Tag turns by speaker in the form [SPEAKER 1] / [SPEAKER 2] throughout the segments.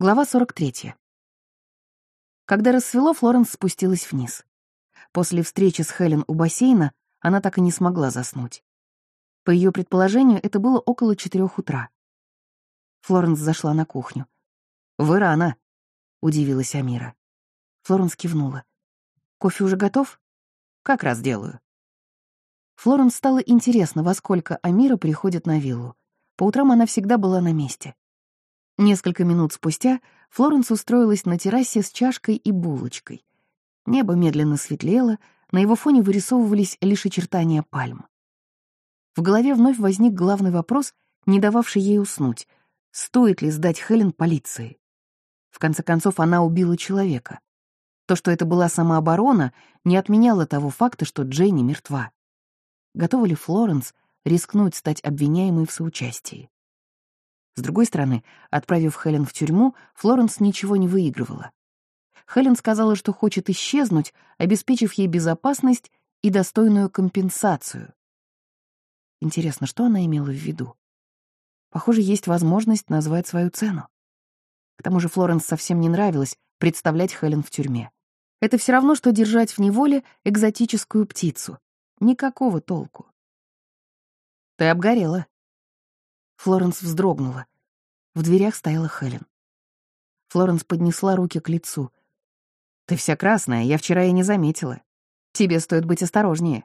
[SPEAKER 1] Глава 43. Когда рассвело, Флоренс спустилась вниз. После встречи с Хелен у бассейна она так и не смогла заснуть. По ее предположению, это было около четырех утра. Флоренс зашла на кухню. «Вы рано», — удивилась Амира. Флоренс кивнула. «Кофе уже готов?» «Как раз делаю». Флоренс стало интересно, во сколько Амира приходит на виллу. По утрам она всегда была на месте. Несколько минут спустя Флоренс устроилась на террасе с чашкой и булочкой. Небо медленно светлело, на его фоне вырисовывались лишь очертания пальм. В голове вновь возник главный вопрос, не дававший ей уснуть. Стоит ли сдать Хелен полиции? В конце концов, она убила человека. То, что это была самооборона, не отменяло того факта, что Джейни мертва. Готова ли Флоренс рискнуть стать обвиняемой в соучастии? С другой стороны, отправив Хелен в тюрьму, Флоренс ничего не выигрывала. Хелен сказала, что хочет исчезнуть, обеспечив ей безопасность и достойную компенсацию. Интересно, что она имела в виду? Похоже, есть возможность назвать свою цену. К тому же Флоренс совсем не нравилось представлять Хелен в тюрьме. Это все равно, что держать в неволе экзотическую птицу. Никакого толку. «Ты обгорела», Флоренс вздрогнула. В дверях стояла Хелен. Флоренс поднесла руки к лицу. «Ты вся красная, я вчера и не заметила. Тебе стоит быть осторожнее.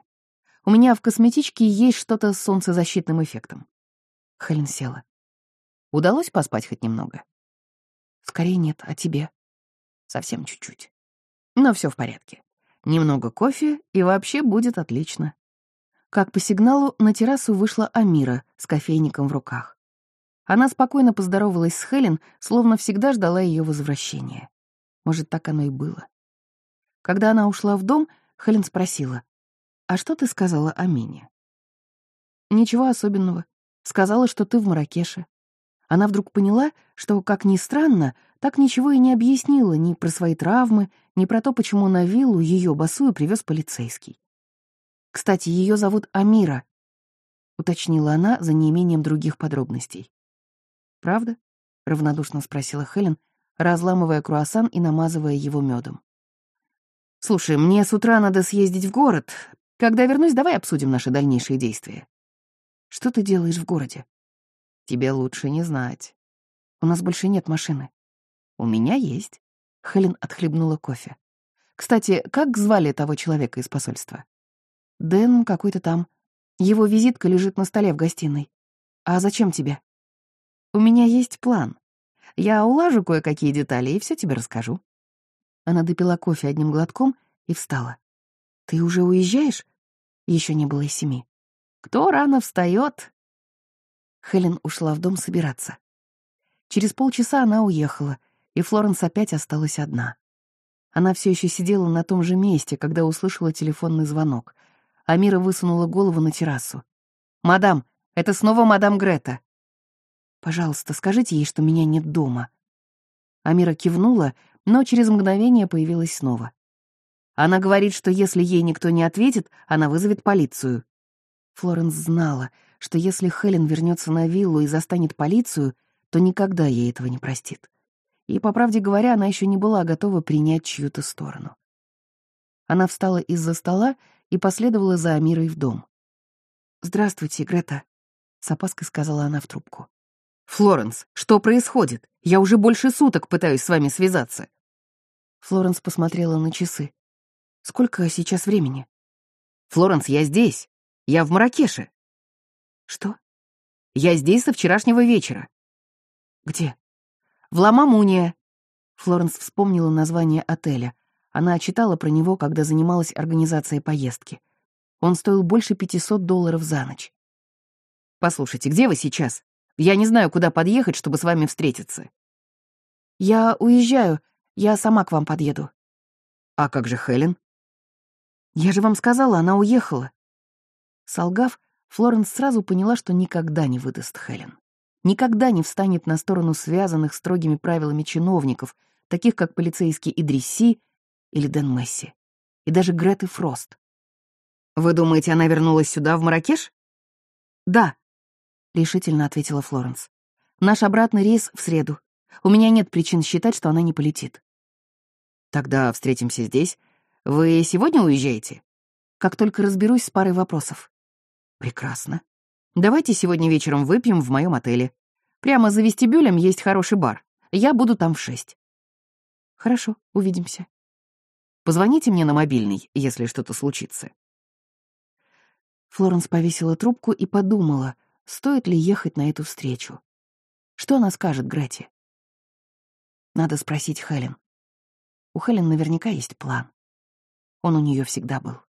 [SPEAKER 1] У меня в косметичке есть что-то с солнцезащитным эффектом». Хелен села. «Удалось поспать хоть немного?» «Скорее нет, а тебе?» «Совсем чуть-чуть. Но все в порядке. Немного кофе, и вообще будет отлично. Как по сигналу на террасу вышла Амира с кофейником в руках. Она спокойно поздоровалась с Хелен, словно всегда ждала ее возвращения. Может, так оно и было. Когда она ушла в дом, Хелен спросила, «А что ты сказала о Мине?» «Ничего особенного. Сказала, что ты в Маракеше». Она вдруг поняла, что, как ни странно, так ничего и не объяснила ни про свои травмы, ни про то, почему на виллу ее босую привез полицейский. Кстати, ее зовут Амира», — уточнила она за неимением других подробностей. «Правда?» — равнодушно спросила Хелен, разламывая круассан и намазывая его медом. «Слушай, мне с утра надо съездить в город. Когда вернусь, давай обсудим наши дальнейшие действия». «Что ты делаешь в городе?» «Тебе лучше не знать. У нас больше нет машины». «У меня есть». Хелен отхлебнула кофе. «Кстати, как звали того человека из посольства?» Дэн какой-то там. Его визитка лежит на столе в гостиной. А зачем тебе? У меня есть план. Я улажу кое-какие детали и все тебе расскажу. Она допила кофе одним глотком и встала. Ты уже уезжаешь? Еще не было и семи. Кто рано встает? Хелен ушла в дом собираться. Через полчаса она уехала, и Флоренс опять осталась одна. Она все еще сидела на том же месте, когда услышала телефонный звонок. Амира высунула голову на террасу. «Мадам, это снова мадам Грета». «Пожалуйста, скажите ей, что меня нет дома». Амира кивнула, но через мгновение появилась снова. Она говорит, что если ей никто не ответит, она вызовет полицию. Флоренс знала, что если Хелен вернется на виллу и застанет полицию, то никогда ей этого не простит. И, по правде говоря, она еще не была готова принять чью-то сторону. Она встала из-за стола и последовала за Амирой в дом. «Здравствуйте, Грета», — с опаской сказала она в трубку. «Флоренс, что происходит? Я уже больше суток пытаюсь с вами связаться». Флоренс посмотрела на часы. «Сколько сейчас времени?» «Флоренс, я здесь. Я в Маракеше». «Что?» «Я здесь со вчерашнего вечера». «Где?» «В Ламамуния». Флоренс вспомнила название отеля. Она читала про него, когда занималась организацией поездки. Он стоил больше 500 долларов за ночь. «Послушайте, где вы сейчас? Я не знаю, куда подъехать, чтобы с вами встретиться». «Я уезжаю. Я сама к вам подъеду». «А как же Хелен?» «Я же вам сказала, она уехала». Солгав, Флоренс сразу поняла, что никогда не выдаст Хелен. Никогда не встанет на сторону связанных строгими правилами чиновников, таких как полицейский Идрисси или Дэн Месси, и даже Греты Фрост. «Вы думаете, она вернулась сюда, в Маракеш?» «Да», — решительно ответила Флоренс. «Наш обратный рейс в среду. У меня нет причин считать, что она не полетит.
[SPEAKER 2] Тогда встретимся здесь. Вы сегодня уезжаете?
[SPEAKER 1] Как только разберусь с парой вопросов.
[SPEAKER 2] Прекрасно. Давайте сегодня вечером выпьем в моем отеле. Прямо за вестибюлем есть хороший бар. Я буду там в шесть.
[SPEAKER 1] Хорошо, увидимся.
[SPEAKER 2] Позвоните мне на мобильный, если что-то случится.
[SPEAKER 1] Флоренс повесила трубку и подумала, стоит ли ехать на эту встречу. Что она скажет Грете? Надо спросить Хелен. У Хелен наверняка есть план. Он у нее всегда был.